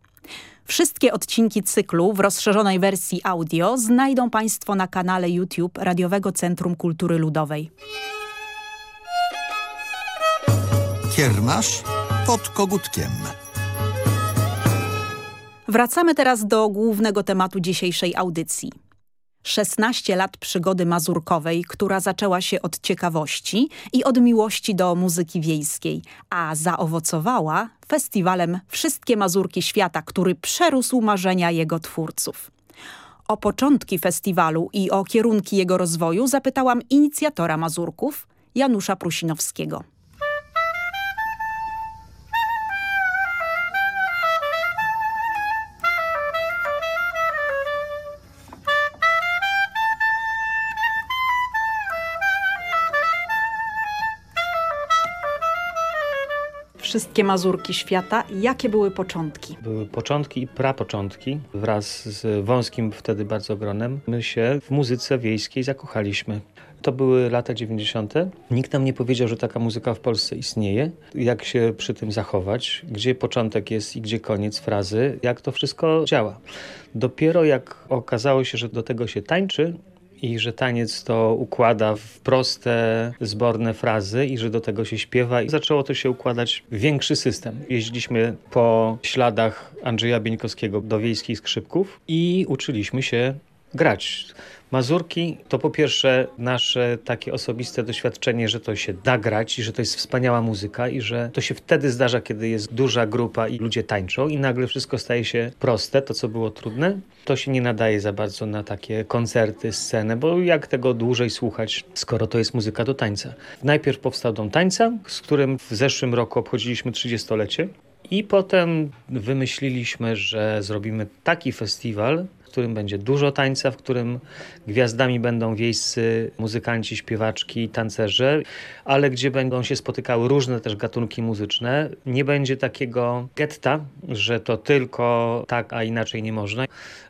Wszystkie odcinki cyklu w rozszerzonej wersji audio znajdą Państwo na kanale YouTube Radiowego Centrum Kultury Ludowej. Kiermasz pod kogutkiem. Wracamy teraz do głównego tematu dzisiejszej audycji. 16 lat przygody mazurkowej, która zaczęła się od ciekawości i od miłości do muzyki wiejskiej, a zaowocowała festiwalem Wszystkie Mazurki Świata, który przerósł marzenia jego twórców. O początki festiwalu i o kierunki jego rozwoju zapytałam inicjatora Mazurków, Janusza Prusinowskiego. Wszystkie Mazurki świata. Jakie były początki? Były początki i prapoczątki. Wraz z wąskim wtedy bardzo gronem my się w muzyce wiejskiej zakochaliśmy. To były lata 90. Nikt nam nie powiedział, że taka muzyka w Polsce istnieje. Jak się przy tym zachować, gdzie początek jest i gdzie koniec frazy, jak to wszystko działa. Dopiero jak okazało się, że do tego się tańczy, i że taniec to układa w proste, zborne frazy i że do tego się śpiewa. I zaczęło to się układać w większy system. Jeździliśmy po śladach Andrzeja Bieńkowskiego do wiejskich skrzypków i uczyliśmy się grać. Mazurki to po pierwsze nasze takie osobiste doświadczenie, że to się da grać i że to jest wspaniała muzyka i że to się wtedy zdarza, kiedy jest duża grupa i ludzie tańczą i nagle wszystko staje się proste, to co było trudne. To się nie nadaje za bardzo na takie koncerty, scenę, bo jak tego dłużej słuchać, skoro to jest muzyka do tańca. Najpierw powstał Dom Tańca, z którym w zeszłym roku obchodziliśmy 30-lecie. I potem wymyśliliśmy, że zrobimy taki festiwal, którym będzie dużo tańca, w którym gwiazdami będą wiejscy muzykanci, śpiewaczki, tancerze, ale gdzie będą się spotykały różne też gatunki muzyczne. Nie będzie takiego getta, że to tylko tak, a inaczej nie można.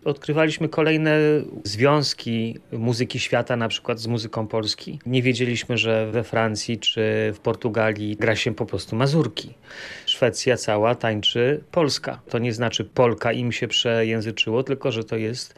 Odkrywaliśmy kolejne związki muzyki świata, na przykład z muzyką Polski. Nie wiedzieliśmy, że we Francji czy w Portugalii gra się po prostu mazurki. Szwecja cała tańczy Polska. To nie znaczy Polka im się przejęzyczyło, tylko że to jest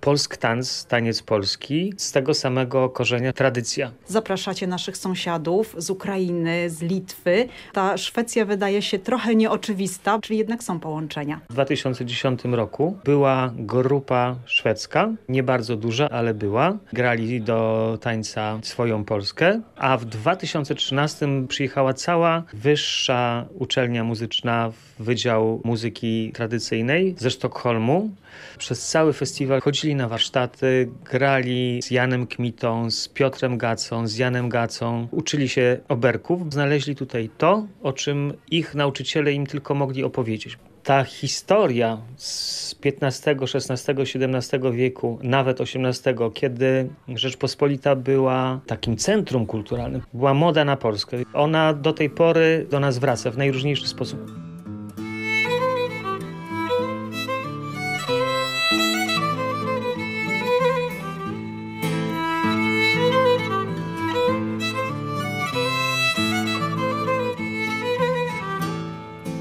polsk tanc, taniec polski, z tego samego korzenia tradycja. Zapraszacie naszych sąsiadów z Ukrainy, z Litwy. Ta Szwecja wydaje się trochę nieoczywista, czyli jednak są połączenia. W 2010 roku była grupa szwedzka, nie bardzo duża, ale była. Grali do tańca swoją Polskę, a w 2013 przyjechała cała wyższa uczelnia muzyczna, Wydział Muzyki Tradycyjnej ze Sztokholmu. Przez cały festiwal chodzili na warsztaty, grali z Janem Kmitą, z Piotrem Gacą, z Janem Gacą, uczyli się oberków. Znaleźli tutaj to, o czym ich nauczyciele im tylko mogli opowiedzieć ta historia z XV, XVI, XVII wieku, nawet XVIII, kiedy Rzeczpospolita była takim centrum kulturalnym, była moda na Polskę. Ona do tej pory do nas wraca w najróżniejszy sposób.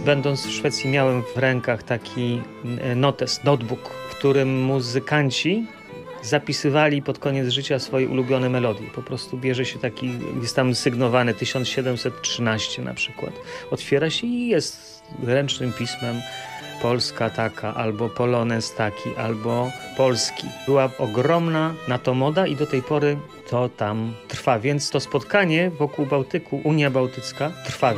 Będąc w Szwecji miałem w rękach taki e, notes, notebook, w którym muzykanci zapisywali pod koniec życia swoje ulubione melodie. Po prostu bierze się taki, jest tam sygnowany 1713 na przykład. Otwiera się i jest ręcznym pismem Polska taka, albo Polonez taki, albo Polski. Była ogromna na to moda i do tej pory to tam trwa. Więc to spotkanie wokół Bałtyku, Unia Bałtycka trwa.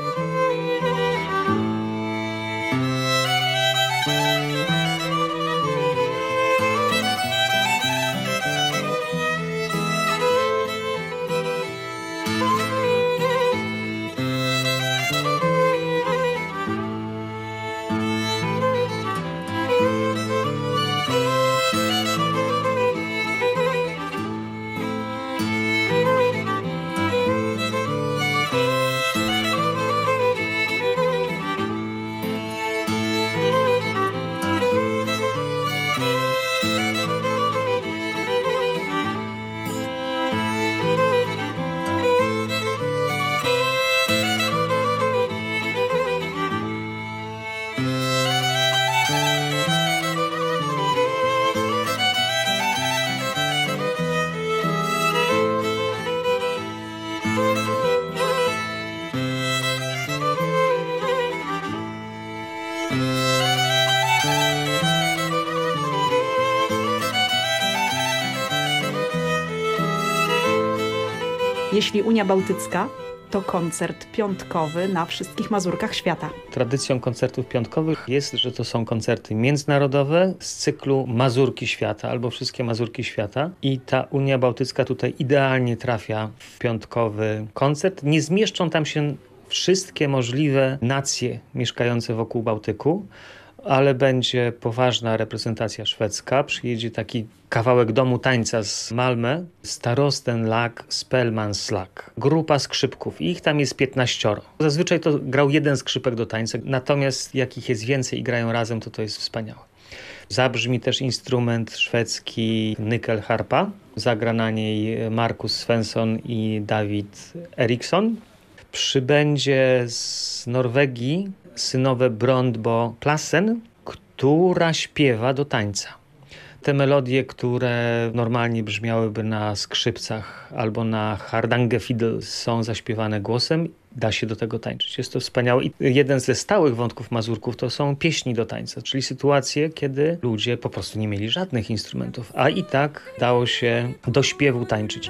Jeśli Unia Bałtycka, to koncert piątkowy na wszystkich Mazurkach świata. Tradycją koncertów piątkowych jest, że to są koncerty międzynarodowe z cyklu Mazurki Świata albo wszystkie Mazurki Świata i ta Unia Bałtycka tutaj idealnie trafia w piątkowy koncert. Nie zmieszczą tam się wszystkie możliwe nacje mieszkające wokół Bałtyku, ale będzie poważna reprezentacja szwedzka. Przyjedzie taki kawałek domu tańca z Malmö, Starosten Lag Spellmans Lag. Grupa skrzypków ich tam jest 15. Zazwyczaj to grał jeden skrzypek do tańca, natomiast jak ich jest więcej i grają razem, to to jest wspaniałe. Zabrzmi też instrument szwedzki nyckelharpa. Zagra na niej Markus Svensson i David Eriksson. Przybędzie z Norwegii synowe Brondbo Plassen, która śpiewa do tańca. Te melodie, które normalnie brzmiałyby na skrzypcach albo na hardange fiddle są zaśpiewane głosem da się do tego tańczyć. Jest to wspaniałe. I jeden ze stałych wątków Mazurków to są pieśni do tańca, czyli sytuacje, kiedy ludzie po prostu nie mieli żadnych instrumentów, a i tak dało się do śpiewu tańczyć.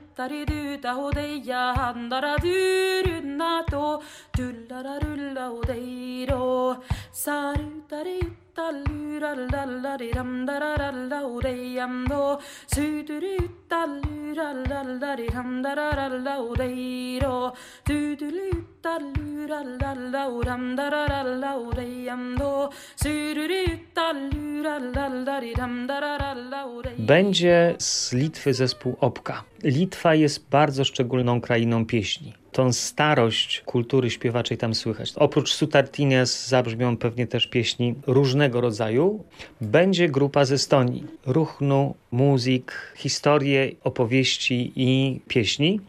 tattariduta hodeja handaradurunato tullararulla hodeiro sarutariut Będzie z Litwy zespół Opka. Litwa jest bardzo szczególną krainą pieśni tą starość kultury śpiewaczej tam słychać. Oprócz Sutartines zabrzmią pewnie też pieśni różnego rodzaju. Będzie grupa z Estonii. Ruchnu, muzyk, historie, opowieści i pieśni.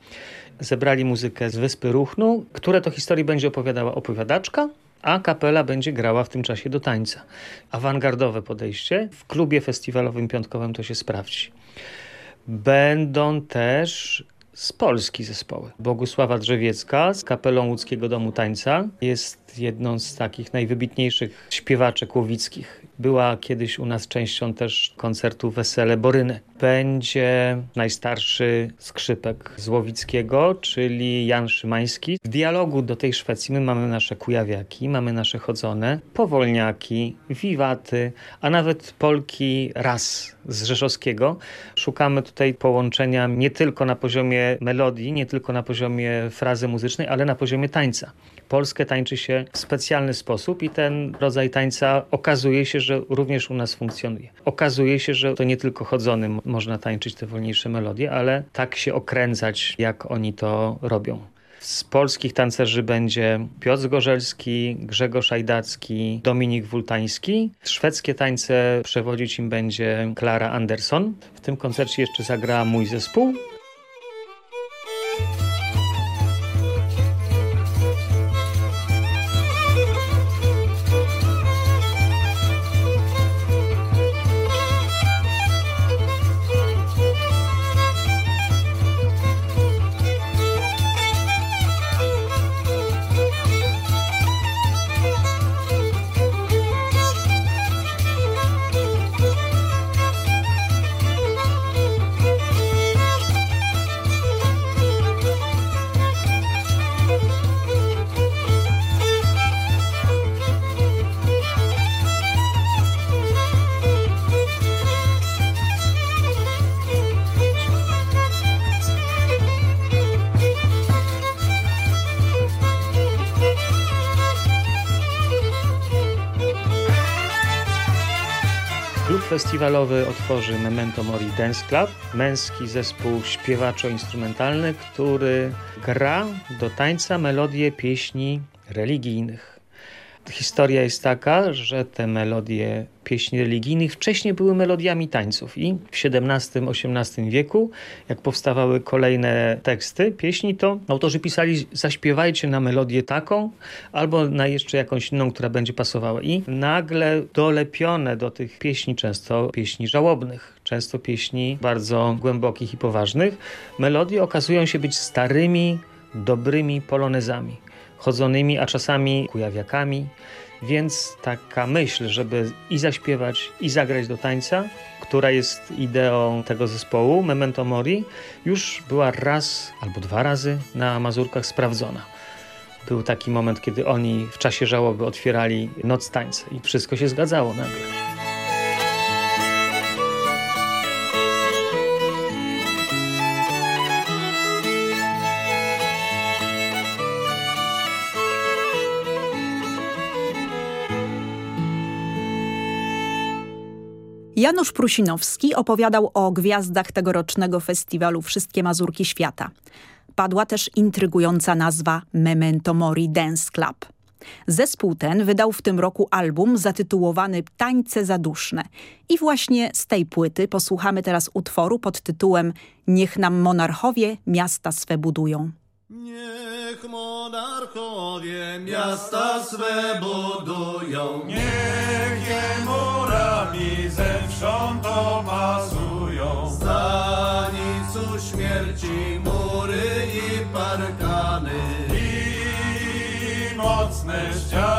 Zebrali muzykę z wyspy Ruchnu, które to historii będzie opowiadała opowiadaczka, a kapela będzie grała w tym czasie do tańca. Awangardowe podejście. W klubie festiwalowym piątkowym to się sprawdzi. Będą też z Polski zespoły. Bogusława Drzewiecka z kapelą Łódzkiego Domu Tańca jest jedną z takich najwybitniejszych śpiewaczek łowickich. Była kiedyś u nas częścią też koncertu Wesele Boryny. Będzie najstarszy skrzypek z Łowickiego, czyli Jan Szymański. W dialogu do tej Szwecji my mamy nasze kujawiaki, mamy nasze chodzone, powolniaki, wiwaty, a nawet Polki raz z Rzeszowskiego. Szukamy tutaj połączenia nie tylko na poziomie melodii, nie tylko na poziomie frazy muzycznej, ale na poziomie tańca. Polskę tańczy się w specjalny sposób i ten rodzaj tańca okazuje się, że również u nas funkcjonuje. Okazuje się, że to nie tylko chodzonym można tańczyć te wolniejsze melodie, ale tak się okręcać, jak oni to robią. Z polskich tancerzy będzie Piotr Gorzelski, Grzegorz Ajdacki, Dominik Wultański. Szwedzkie tańce przewodzić im będzie Klara Anderson. W tym koncercie jeszcze zagra mój zespół. Festiwalowy otworzy Memento Mori Dance Club, męski zespół śpiewaczo-instrumentalny, który gra do tańca melodie pieśni religijnych. Historia jest taka, że te melodie pieśni religijnych wcześniej były melodiami tańców i w XVII-XVIII wieku, jak powstawały kolejne teksty pieśni, to autorzy pisali zaśpiewajcie na melodię taką albo na jeszcze jakąś inną, która będzie pasowała. I nagle dolepione do tych pieśni, często pieśni żałobnych, często pieśni bardzo głębokich i poważnych, melodie okazują się być starymi, dobrymi polonezami chodzonymi, a czasami kujawiakami, więc taka myśl, żeby i zaśpiewać, i zagrać do tańca, która jest ideą tego zespołu, Memento Mori, już była raz albo dwa razy na Mazurkach sprawdzona. Był taki moment, kiedy oni w czasie żałoby otwierali noc tańca i wszystko się zgadzało nagle. Janusz Prusinowski opowiadał o gwiazdach tegorocznego festiwalu Wszystkie Mazurki Świata. Padła też intrygująca nazwa Memento Mori Dance Club. Zespół ten wydał w tym roku album zatytułowany Tańce Zaduszne. I właśnie z tej płyty posłuchamy teraz utworu pod tytułem Niech nam monarchowie miasta swe budują. Niech monarchowie miasta swe budują, niech je murami zewsząd opasują. Stanicu śmierci mury i parkany i mocne ściany.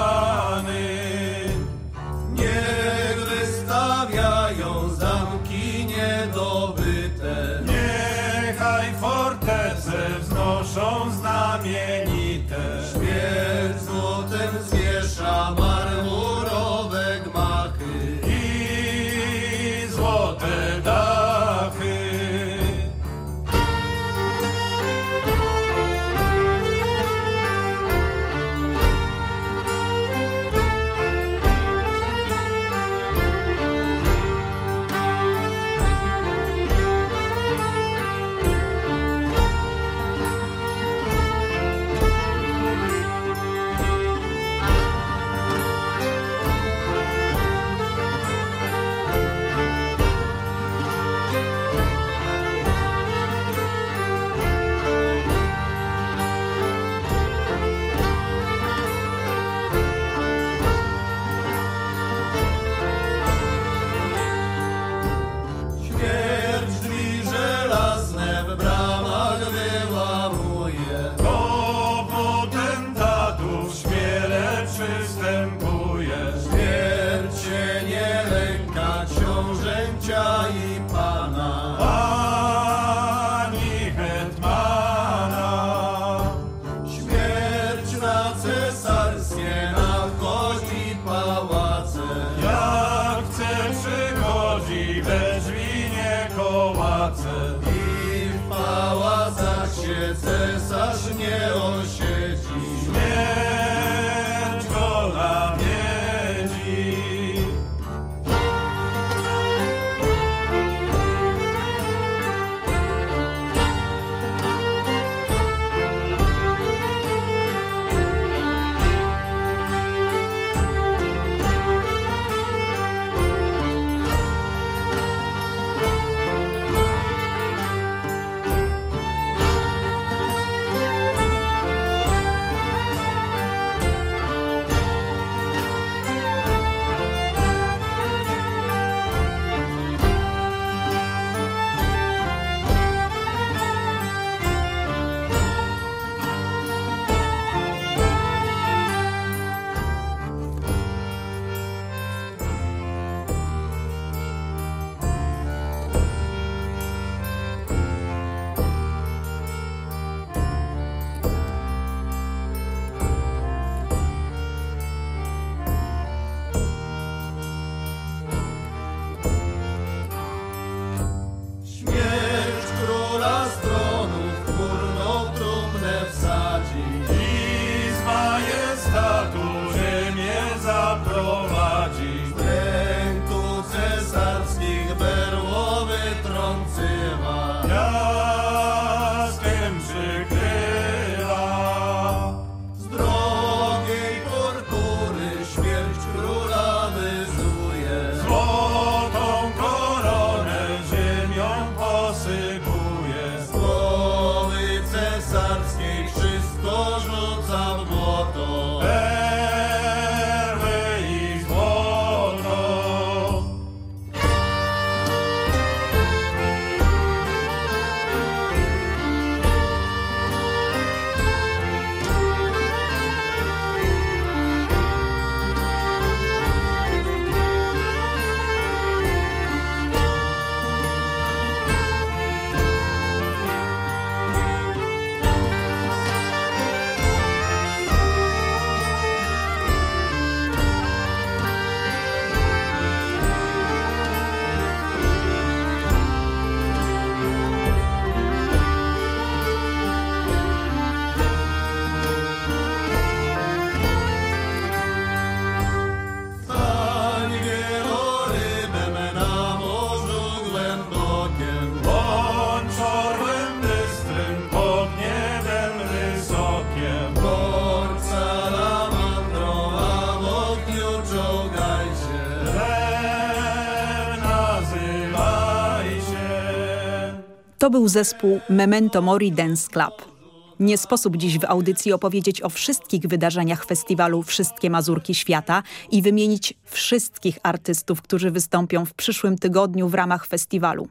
To był zespół Memento Mori Dance Club. Nie sposób dziś w audycji opowiedzieć o wszystkich wydarzeniach festiwalu Wszystkie Mazurki Świata i wymienić wszystkich artystów, którzy wystąpią w przyszłym tygodniu w ramach festiwalu.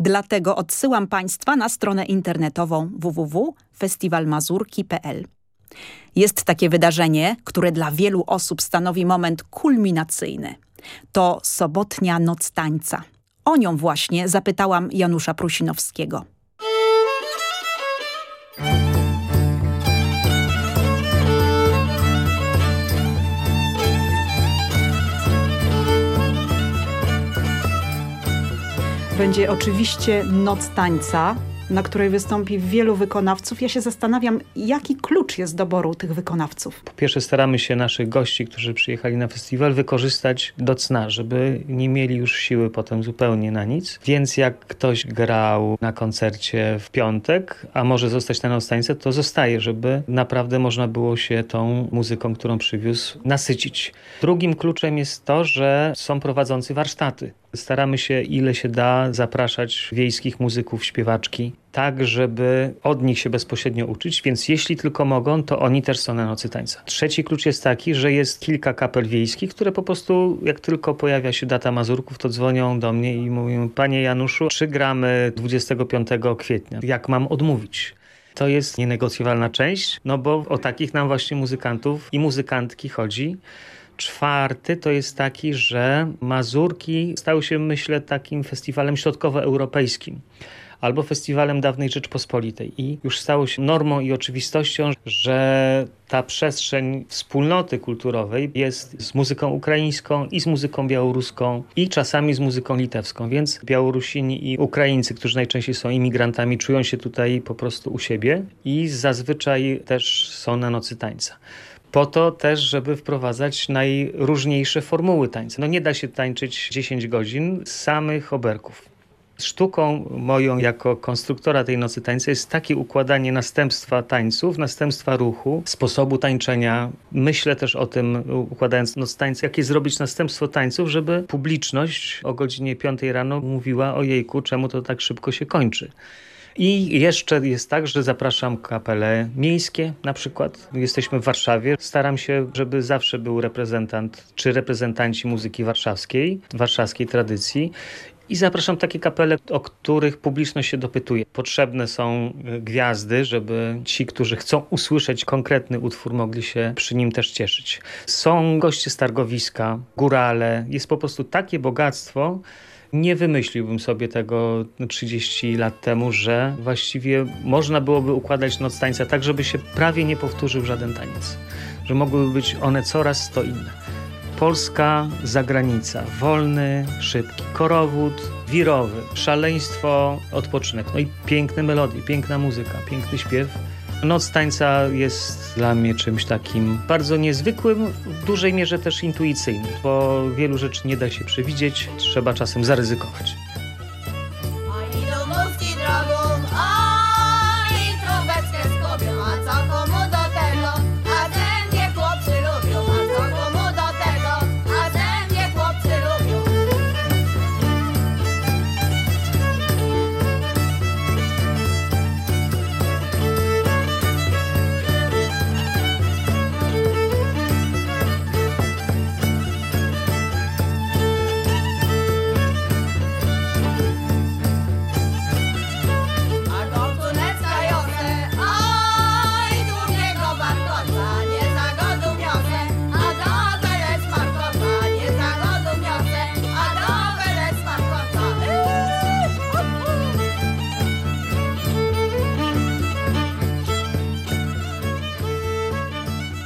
Dlatego odsyłam Państwa na stronę internetową www.festiwalmazurki.pl. Jest takie wydarzenie, które dla wielu osób stanowi moment kulminacyjny. To sobotnia noc tańca. O nią właśnie zapytałam Janusza Prusinowskiego. Będzie oczywiście Noc Tańca, na której wystąpi wielu wykonawców. Ja się zastanawiam, jaki klucz jest doboru tych wykonawców? Po pierwsze staramy się naszych gości, którzy przyjechali na festiwal, wykorzystać do cna, żeby nie mieli już siły potem zupełnie na nic. Więc jak ktoś grał na koncercie w piątek, a może zostać na Nostańce, to zostaje, żeby naprawdę można było się tą muzyką, którą przywiózł, nasycić. Drugim kluczem jest to, że są prowadzący warsztaty. Staramy się ile się da zapraszać wiejskich muzyków, śpiewaczki, tak żeby od nich się bezpośrednio uczyć, więc jeśli tylko mogą, to oni też są na nocy tańca. Trzeci klucz jest taki, że jest kilka kapel wiejskich, które po prostu jak tylko pojawia się data Mazurków, to dzwonią do mnie i mówią, panie Januszu, czy gramy 25 kwietnia? Jak mam odmówić? To jest nienegocjowalna część, no bo o takich nam właśnie muzykantów i muzykantki chodzi. Czwarty to jest taki, że Mazurki stały się, myślę, takim festiwalem środkowoeuropejskim albo festiwalem dawnej Rzeczpospolitej. I już stało się normą i oczywistością, że ta przestrzeń wspólnoty kulturowej jest z muzyką ukraińską i z muzyką białoruską i czasami z muzyką litewską, więc Białorusini i Ukraińcy, którzy najczęściej są imigrantami, czują się tutaj po prostu u siebie i zazwyczaj też są na nocy tańca po to też, żeby wprowadzać najróżniejsze formuły tańca. No nie da się tańczyć 10 godzin samych oberków. Sztuką moją jako konstruktora tej nocy tańca jest takie układanie następstwa tańców, następstwa ruchu, sposobu tańczenia. Myślę też o tym, układając noc tańca, jakie zrobić następstwo tańców, żeby publiczność o godzinie 5 rano mówiła o jejku, czemu to tak szybko się kończy. I jeszcze jest tak, że zapraszam kapele miejskie na przykład. Jesteśmy w Warszawie. Staram się, żeby zawsze był reprezentant czy reprezentanci muzyki warszawskiej, warszawskiej tradycji. I zapraszam takie kapele, o których publiczność się dopytuje. Potrzebne są e, gwiazdy, żeby ci, którzy chcą usłyszeć konkretny utwór, mogli się przy nim też cieszyć. Są goście z targowiska, górale. Jest po prostu takie bogactwo, nie wymyśliłbym sobie tego 30 lat temu, że właściwie można byłoby układać noc tańca tak, żeby się prawie nie powtórzył żaden taniec. Że mogłyby być one coraz to inne. Polska zagranica, wolny, szybki, korowód, wirowy, szaleństwo, odpoczynek. No i piękne melodie, piękna muzyka, piękny śpiew. Noc tańca jest dla mnie czymś takim bardzo niezwykłym, w dużej mierze też intuicyjnym, bo wielu rzeczy nie da się przewidzieć, trzeba czasem zaryzykować.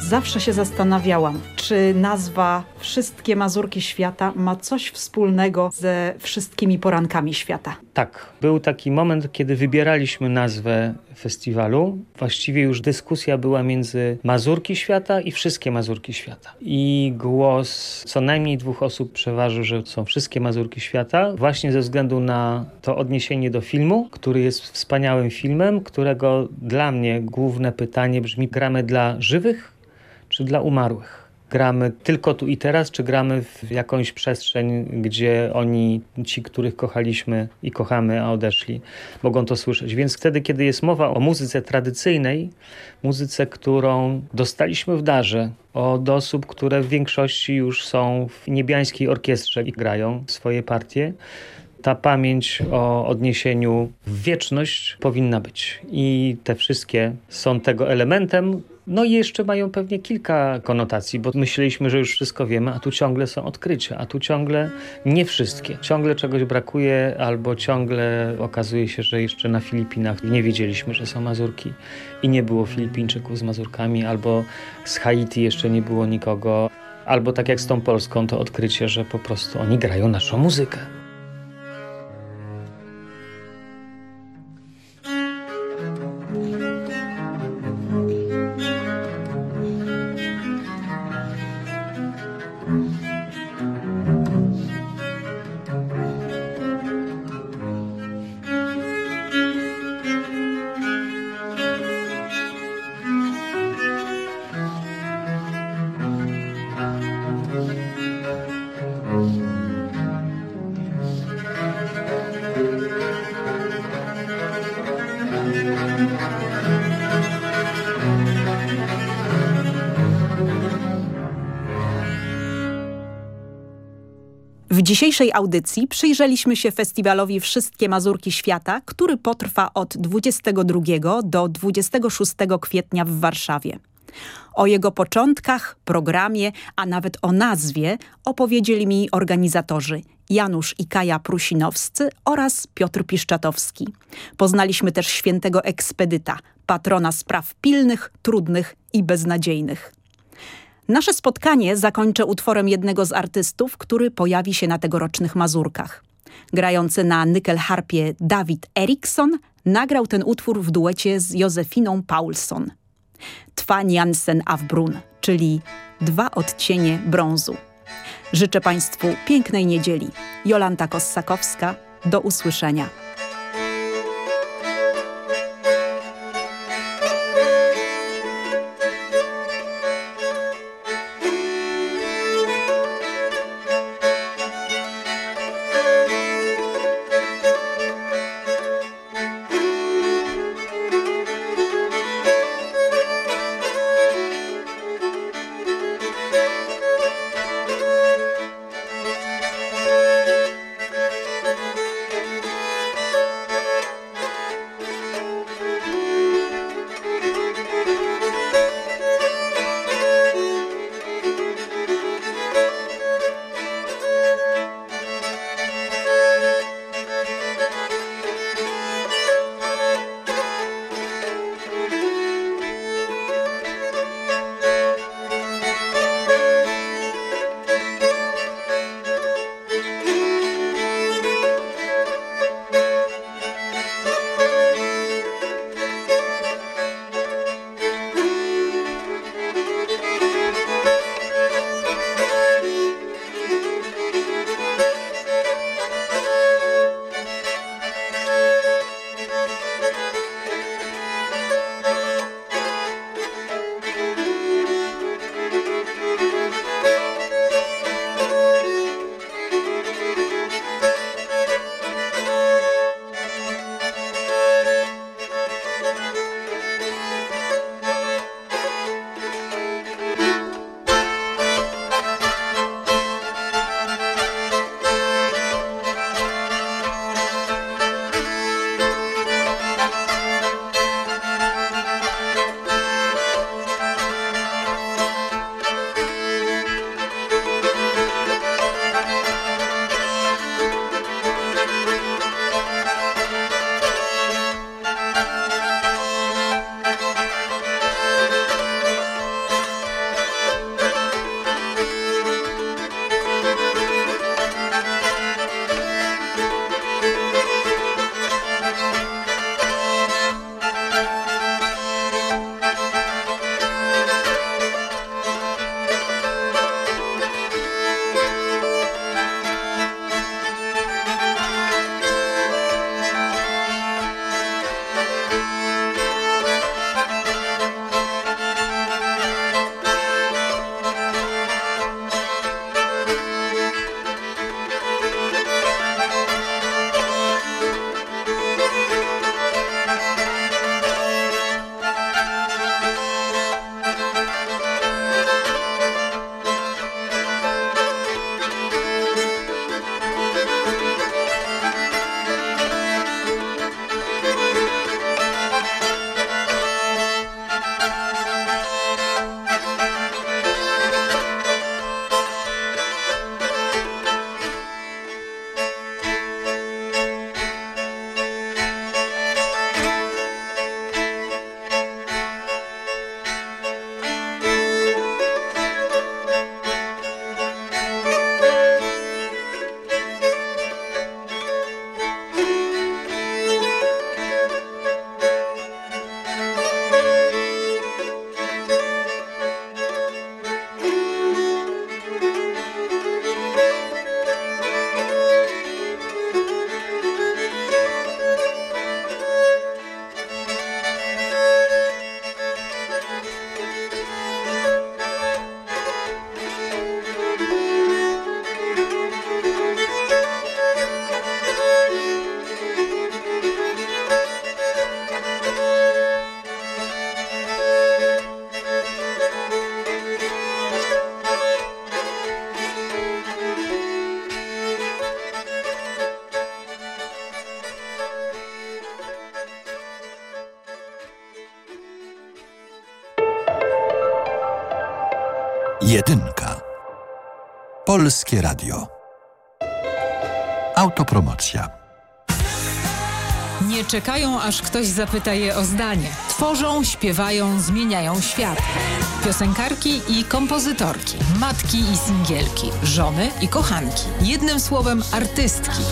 Zawsze się zastanawiałam, czy nazwa Wszystkie Mazurki Świata ma coś wspólnego ze wszystkimi porankami świata. Tak, był taki moment, kiedy wybieraliśmy nazwę festiwalu. Właściwie już dyskusja była między Mazurki Świata i Wszystkie Mazurki Świata. I głos co najmniej dwóch osób przeważył, że są Wszystkie Mazurki Świata, właśnie ze względu na to odniesienie do filmu, który jest wspaniałym filmem, którego dla mnie główne pytanie brzmi, gramy dla żywych czy dla umarłych. gramy tylko tu i teraz, czy gramy w jakąś przestrzeń, gdzie oni, ci, których kochaliśmy i kochamy, a odeszli, mogą to słyszeć. Więc wtedy, kiedy jest mowa o muzyce tradycyjnej, muzyce, którą dostaliśmy w darze od osób, które w większości już są w niebiańskiej orkiestrze i grają swoje partie, ta pamięć o odniesieniu w wieczność powinna być. I te wszystkie są tego elementem. No i jeszcze mają pewnie kilka konotacji, bo myśleliśmy, że już wszystko wiemy, a tu ciągle są odkrycia, a tu ciągle nie wszystkie. Ciągle czegoś brakuje, albo ciągle okazuje się, że jeszcze na Filipinach nie wiedzieliśmy, że są Mazurki i nie było Filipińczyków z Mazurkami, albo z Haiti jeszcze nie było nikogo, albo tak jak z tą Polską, to odkrycie, że po prostu oni grają naszą muzykę. Dzisiejszej audycji przyjrzeliśmy się festiwalowi Wszystkie Mazurki Świata, który potrwa od 22 do 26 kwietnia w Warszawie. O jego początkach, programie, a nawet o nazwie opowiedzieli mi organizatorzy Janusz i Kaja Prusinowscy oraz Piotr Piszczatowski. Poznaliśmy też świętego ekspedyta, patrona spraw pilnych, trudnych i beznadziejnych. Nasze spotkanie zakończę utworem jednego z artystów, który pojawi się na tegorocznych Mazurkach. Grający na nyckelharpie Dawid Eriksson nagrał ten utwór w duecie z Josefiną Paulson. Twa Jansen Avbrun, czyli dwa odcienie brązu. Życzę Państwu pięknej niedzieli. Jolanta Kossakowska, do usłyszenia. Polskie Radio. Autopromocja. Nie czekają, aż ktoś zapyta je o zdanie. Tworzą, śpiewają, zmieniają świat. Piosenkarki i kompozytorki, matki i singielki, żony i kochanki. Jednym słowem artystki.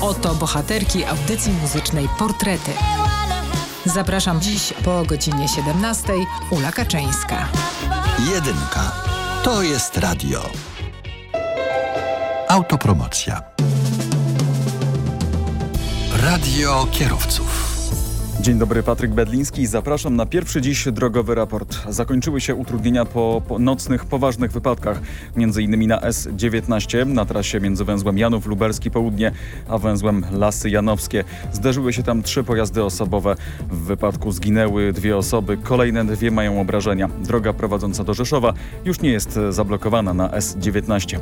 Oto bohaterki audycji muzycznej Portrety. Zapraszam dziś po godzinie 17. Ula Kaczyńska. Jedynka. To jest radio. Autopromocja. Radio kierowców. Dzień dobry, Patryk Bedliński. Zapraszam na pierwszy dziś drogowy raport. Zakończyły się utrudnienia po, nocnych, poważnych wypadkach, innymi na S19 na trasie między węzłem Janów Lubelski Południe, a węzłem Lasy Janowskie. Zderzyły się tam trzy pojazdy osobowe. W wypadku zginęły dwie osoby, kolejne dwie mają obrażenia. Droga prowadząca do Rzeszowa już nie jest zablokowana na S19.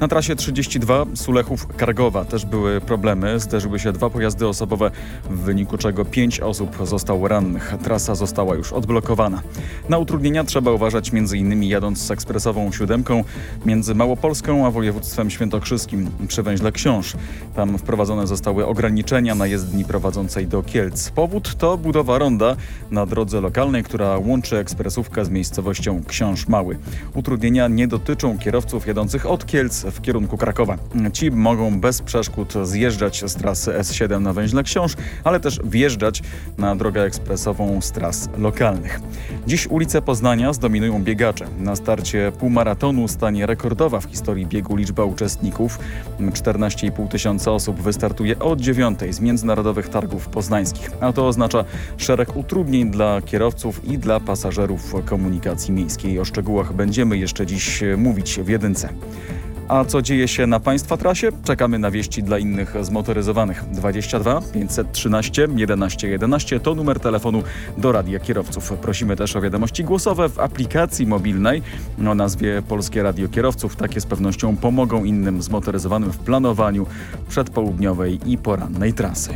Na trasie 32 Sulechów-Kargowa też były problemy. Zderzyły się dwa pojazdy osobowe, w wyniku czego pięć osób zostało rannych. Trasa została już odblokowana. Na utrudnienia trzeba uważać m.in. jadąc z ekspresową siódemką między Małopolską a województwem świętokrzyskim przy węźle Książ. Tam wprowadzone zostały ograniczenia na jezdni prowadzącej do Kielc. Powód to budowa ronda na drodze lokalnej, która łączy ekspresówkę z miejscowością Książ Mały. Utrudnienia nie dotyczą kierowców jadących od Kielc w kierunku Krakowa. Ci mogą bez przeszkód zjeżdżać z trasy S7 na węźle Książ, ale też wjeżdżać na drogę ekspresową z tras lokalnych. Dziś ulice Poznania zdominują biegacze. Na starcie półmaratonu stanie rekordowa w historii biegu liczba uczestników. 14,5 tysiąca osób wystartuje od 9 z międzynarodowych targów poznańskich. A to oznacza szereg utrudnień dla kierowców i dla pasażerów komunikacji miejskiej. O szczegółach będziemy jeszcze dziś mówić w jedynce. A co dzieje się na Państwa trasie? Czekamy na wieści dla innych zmotoryzowanych. 22 513 11 11 to numer telefonu do Radia Kierowców. Prosimy też o wiadomości głosowe w aplikacji mobilnej o nazwie Polskie Radio Kierowców. Takie z pewnością pomogą innym zmotoryzowanym w planowaniu przedpołudniowej i porannej trasy.